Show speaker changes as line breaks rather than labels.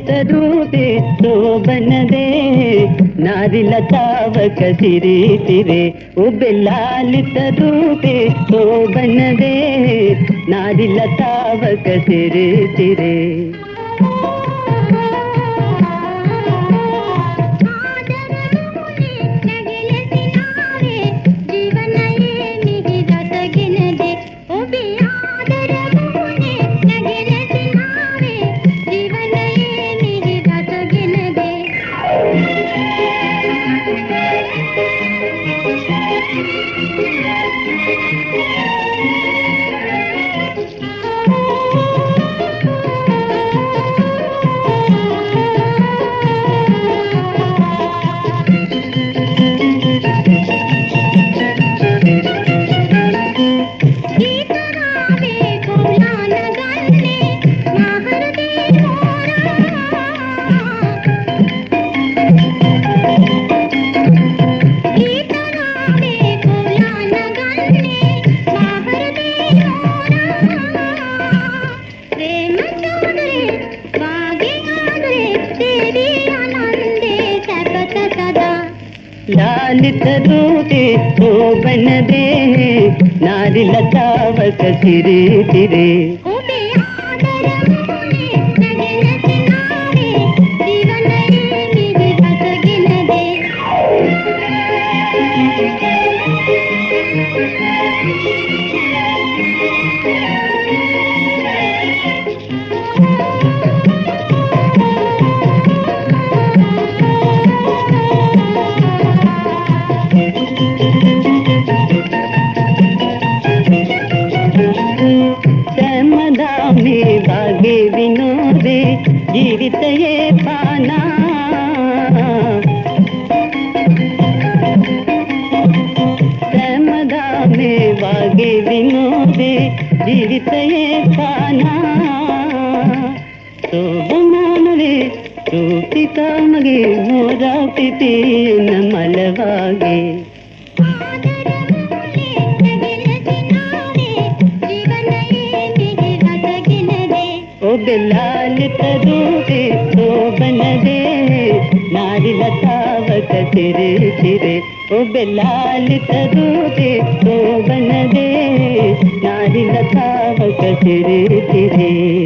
ಹೆಸರೂದೆ ಸೋಬನದೆ ನಾರಿಲತಾವಕ ಸಿರಿ ತಿರೆ ಉಬೆಲಾಲಿತ ರೂಪೆ ಸೋಬನದೆ ನಾರಿಲತಾವಕ ಸಿರಿ ತಿರೆ लाल तरोगे तो बन दे नारी लतावत सिरे तिरे ವಿನೋದೆ ಜೀವಿತಯೇ ಪಾನ ಶ್ರಮದಾಮೆ ಬಾಗೆ ವಿನೋದೆ ಜೀವಿತಯೇ ಪಾನ ಶೋಭಮಾನವೇ ರೂಪಿಕಾಮಗೆ ಮೋರ ಪಿಪಿಯನ बिलाल तो बन दे। नारी लतावत तेरे चिरे ओ बिलाल तो बन दे। नारी लतावत तेरे चिरे